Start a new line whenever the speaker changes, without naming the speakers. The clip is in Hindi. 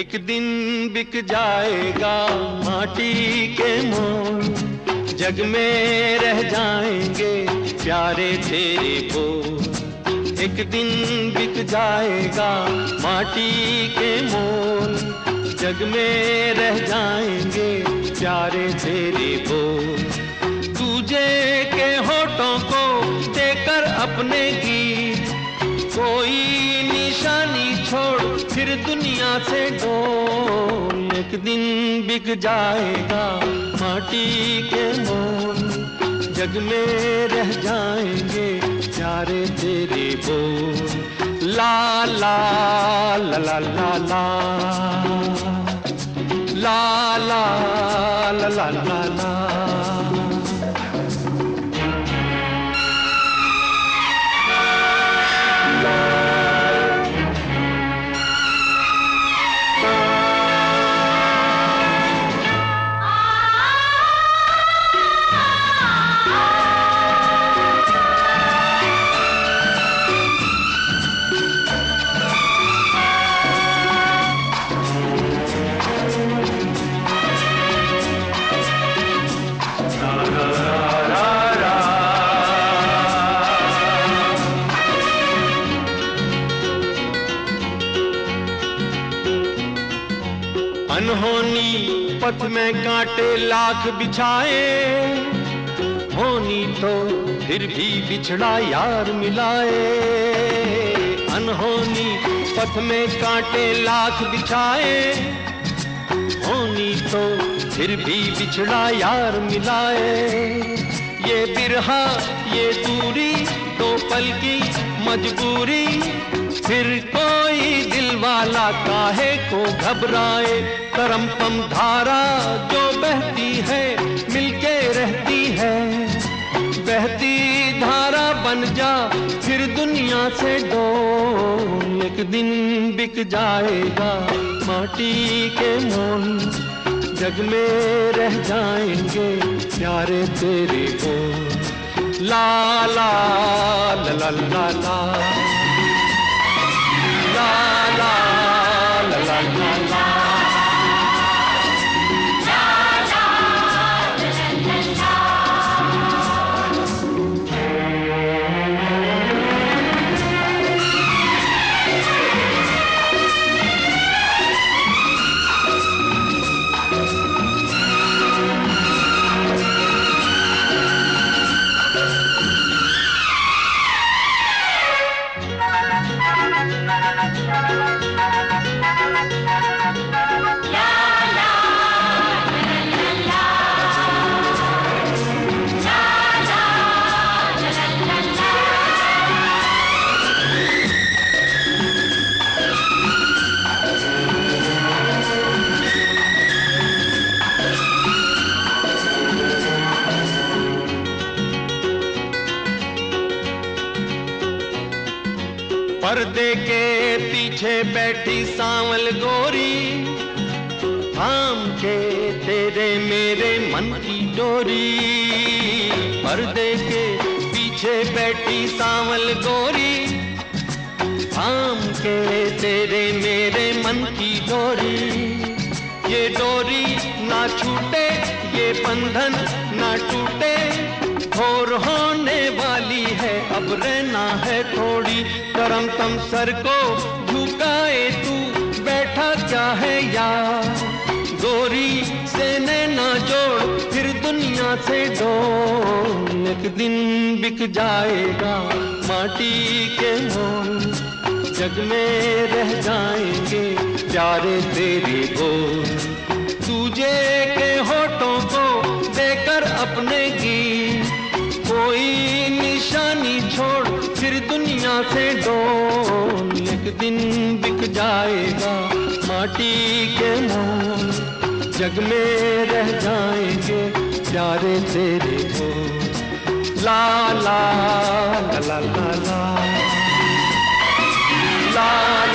एक दिन बिक जाएगा माटी के मोल जग में रह जाएँगे प्यारे तेरे बोल एक दिन बिक जाएगा माटी के मोल जग में रह जाएँगे प्यारे तेरे बोल तुझे के होठों को देकर अपने गीत कोई निशानी छोड़, फिर दुनिया से डोल एक दिन बिक जाएगा माटी के मोल। जग में रह जाएँगे प्यारे तेरे बोल। ला ला ला ला ला। ला ला ला ला ला। पथ में कांटे लाख बिछाए। होनी तो फिर भी बिछड़ा यार मिलाए। अनहोनी पथ में कांटे लाख बिछाए। होनी तो फिर भी बिछड़ा यार मिलाए। ये बिरहा, ये दूरी, दो पल की मजबूरी। फिर कोई दिल वाला काहे को घबराए? करम पम धारा जो बहती है, मिलके रहती है। बहती धारा बन जा, फिर दुनिया से दो एक दिन बिक जाएगा। माटी के मोल जग में रह जाएँगे, प्यारे तेरे को ला ला ला ला ला ला ला। पर्दे के पीछे बैठी सांवल गोरी। थाम के तेरे मेरे मन की डोरी। पर्दे के पीछे बैठी सांवल गोरी। थाम के तेरे मेरे मन की डोरी। ये डोरी ना छूटे, ये बंधन ना टूटे। भोर होने वाली है। अब रहना है थोड़ी। करम तम सर को झुकाए तू। बैठा क्या है यार? गोरी से नैना जोड़, फिर दुनिया से डोल। एक दिन बिक जाएगा माटी के मोल जग में रह जाएँगे प्यारे तेरे बोल। तुझे के होठों को देकर अपने गीत से दो एक दिन बिक जाएगा माटी के मोल। जग में रह जाएँगे प्यारे तेरे हो ला ला ला ला ला ला, ला